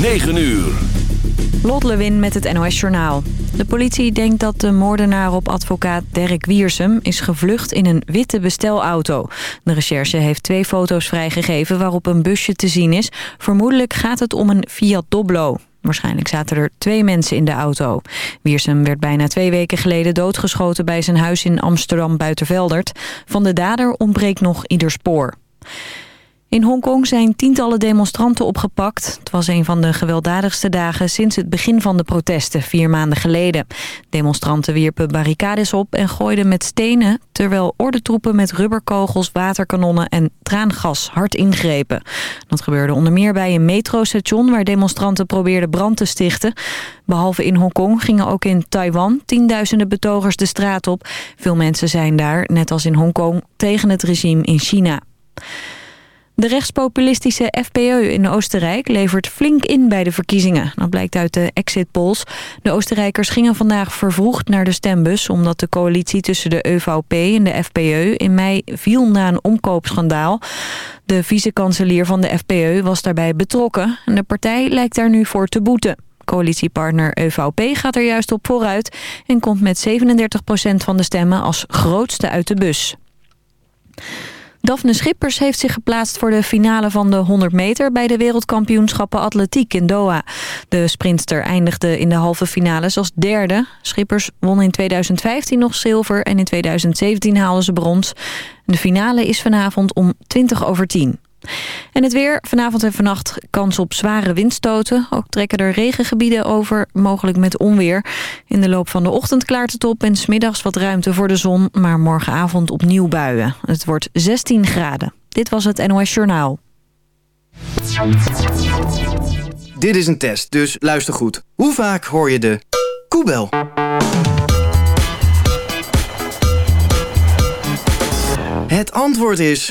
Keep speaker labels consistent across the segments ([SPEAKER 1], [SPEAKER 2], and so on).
[SPEAKER 1] 9 uur.
[SPEAKER 2] Lot Lewin met het NOS Journaal. De politie denkt dat de moordenaar op advocaat Derek Wiersum is gevlucht in een witte bestelauto. De recherche heeft twee foto's vrijgegeven waarop een busje te zien is. Vermoedelijk gaat het om een Fiat Doblo. Waarschijnlijk zaten er twee mensen in de auto. Wiersum werd bijna twee weken geleden doodgeschoten bij zijn huis in Amsterdam-Buitenveldert. Van de dader ontbreekt nog ieder spoor. In Hongkong zijn tientallen demonstranten opgepakt. Het was een van de gewelddadigste dagen sinds het begin van de protesten, vier maanden geleden. Demonstranten wierpen barricades op en gooiden met stenen... terwijl ordentroepen met rubberkogels, waterkanonnen en traangas hard ingrepen. Dat gebeurde onder meer bij een metrostation... waar demonstranten probeerden brand te stichten. Behalve in Hongkong gingen ook in Taiwan tienduizenden betogers de straat op. Veel mensen zijn daar, net als in Hongkong, tegen het regime in China. De rechtspopulistische FPÖ in Oostenrijk levert flink in bij de verkiezingen. Dat blijkt uit de exit polls. De Oostenrijkers gingen vandaag vervroegd naar de stembus... omdat de coalitie tussen de EVP en de FPÖ in mei viel na een omkoopschandaal. De vice-kanselier van de FPÖ was daarbij betrokken. En de partij lijkt daar nu voor te boeten. Coalitiepartner EVP gaat er juist op vooruit... en komt met 37% van de stemmen als grootste uit de bus. Daphne Schippers heeft zich geplaatst voor de finale van de 100 meter... bij de wereldkampioenschappen atletiek in Doha. De sprinter eindigde in de halve finales als derde. Schippers won in 2015 nog zilver en in 2017 haalde ze brons. De finale is vanavond om 20 over 10. En het weer. Vanavond en vannacht kans op zware windstoten. Ook trekken er regengebieden over, mogelijk met onweer. In de loop van de ochtend klaart het op en smiddags wat ruimte voor de zon. Maar morgenavond opnieuw buien. Het wordt 16 graden. Dit was het NOS Journaal.
[SPEAKER 3] Dit is een test, dus luister goed. Hoe vaak hoor je de koebel? Het antwoord is...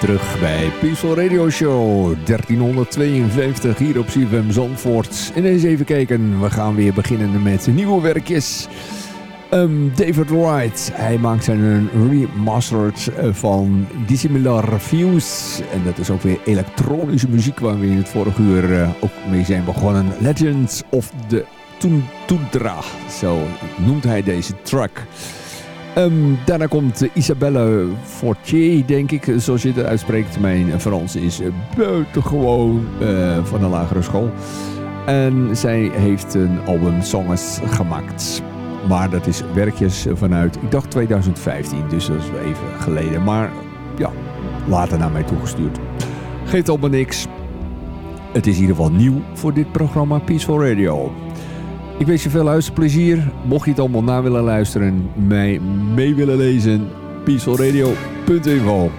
[SPEAKER 4] Terug bij Peaceful Radio Show 1352 hier op CFM Zandvoort. En eens even kijken, we gaan weer beginnen met nieuwe werkjes. Um, David Wright, hij maakt zijn remastered eh, van Dissimilar Views. En dat is ook weer elektronische muziek waar we in het vorige uur uh, ook mee zijn begonnen. Legends of the Tundra, zo noemt hij deze track. Um, daarna komt Isabelle Fortier, denk ik, zoals je het uitspreekt. Mijn Frans is buitengewoon uh, van een lagere school. En zij heeft een album Songs gemaakt. Maar dat is werkjes vanuit, ik dacht 2015, dus dat is even geleden. Maar ja, later naar mij toegestuurd. Geeft allemaal niks. Het is in ieder geval nieuw voor dit programma Peaceful Radio. Ik wens je veel luisterplezier. Mocht je het allemaal na willen luisteren, mij mee willen lezen, peacefulradio.info.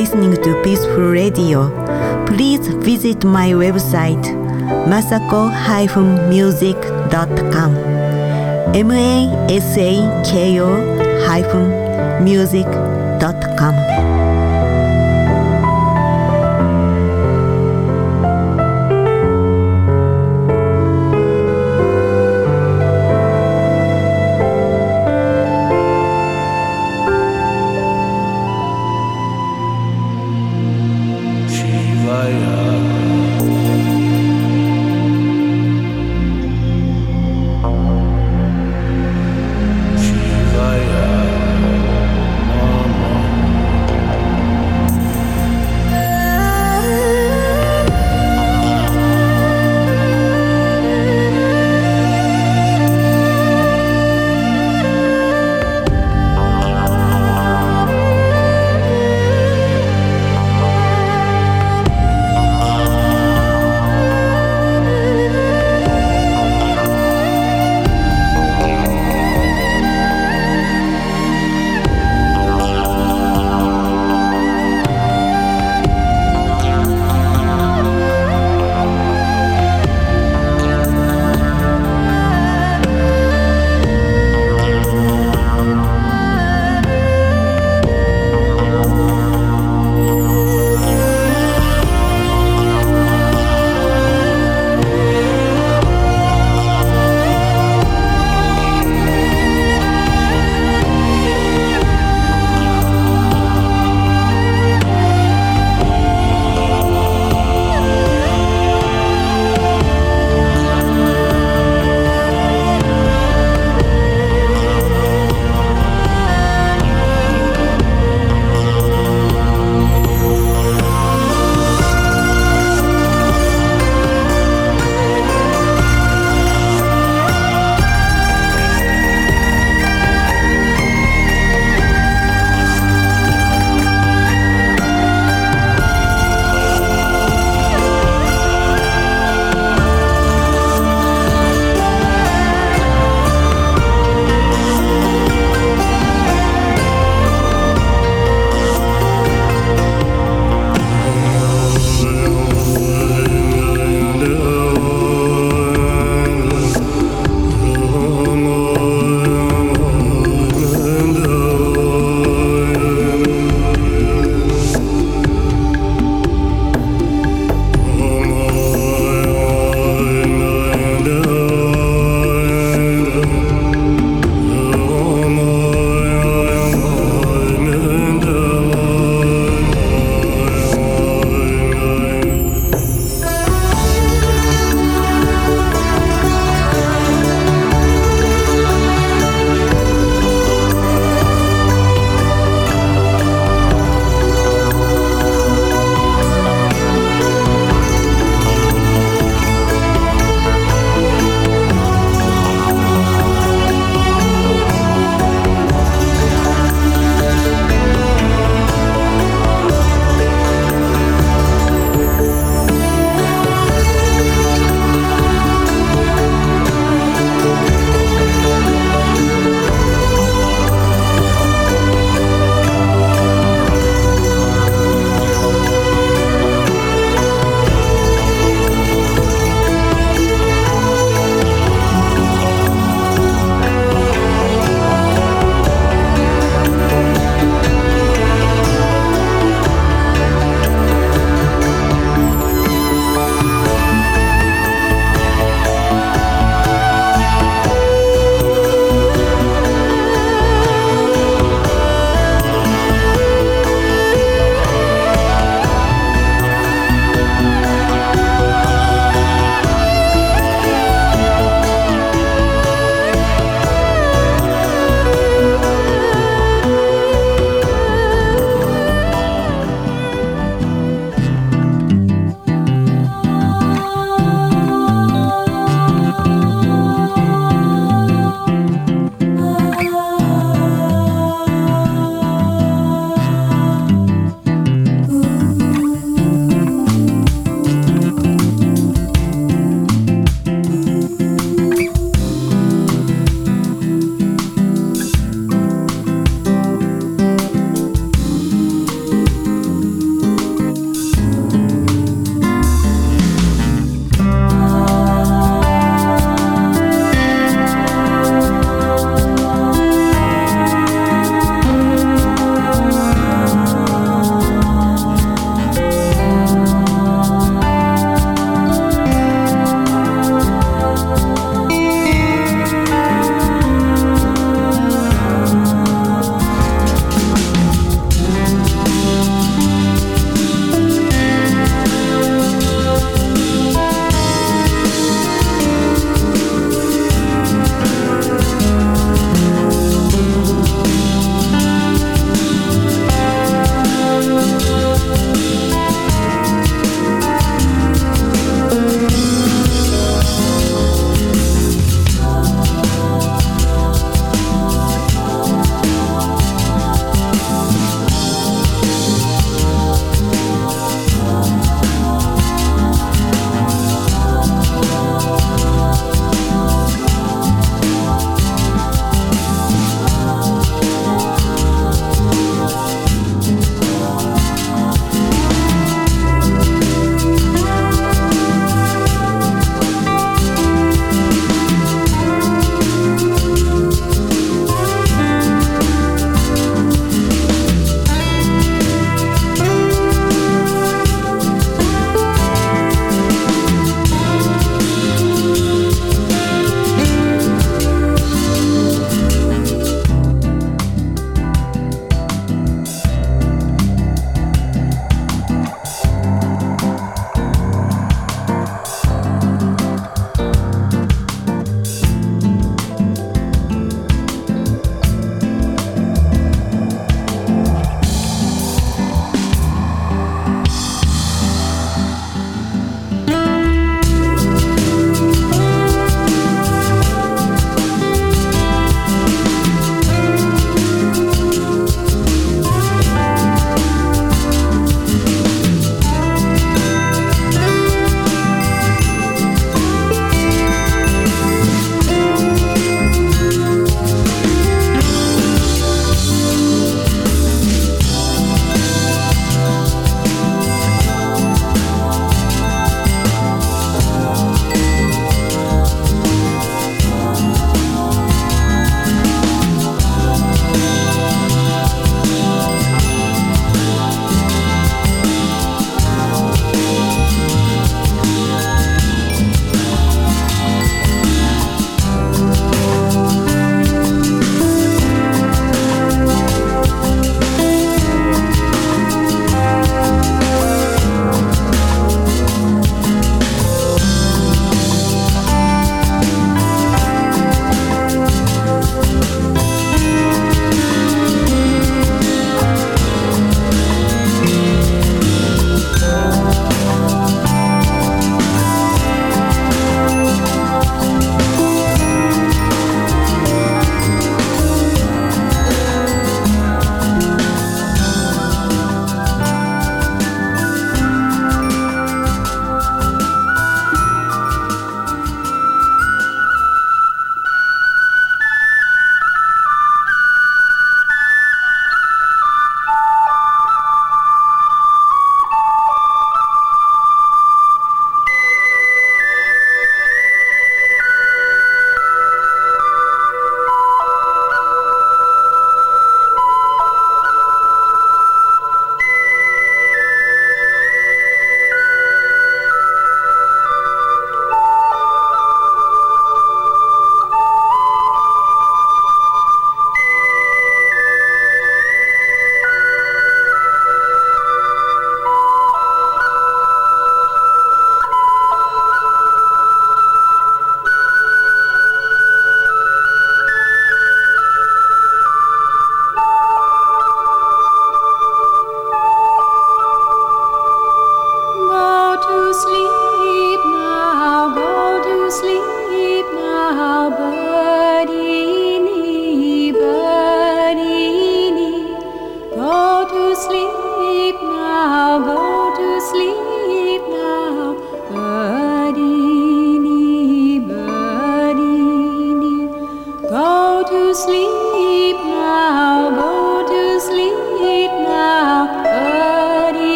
[SPEAKER 5] listening to Peaceful Radio. Please visit my website masako-music.com. M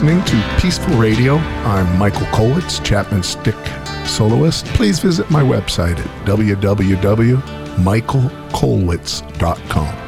[SPEAKER 6] Listening to Peaceful Radio. I'm Michael Kolitz, Chapman Stick soloist. Please visit my website at www.michaelkolwitz.com.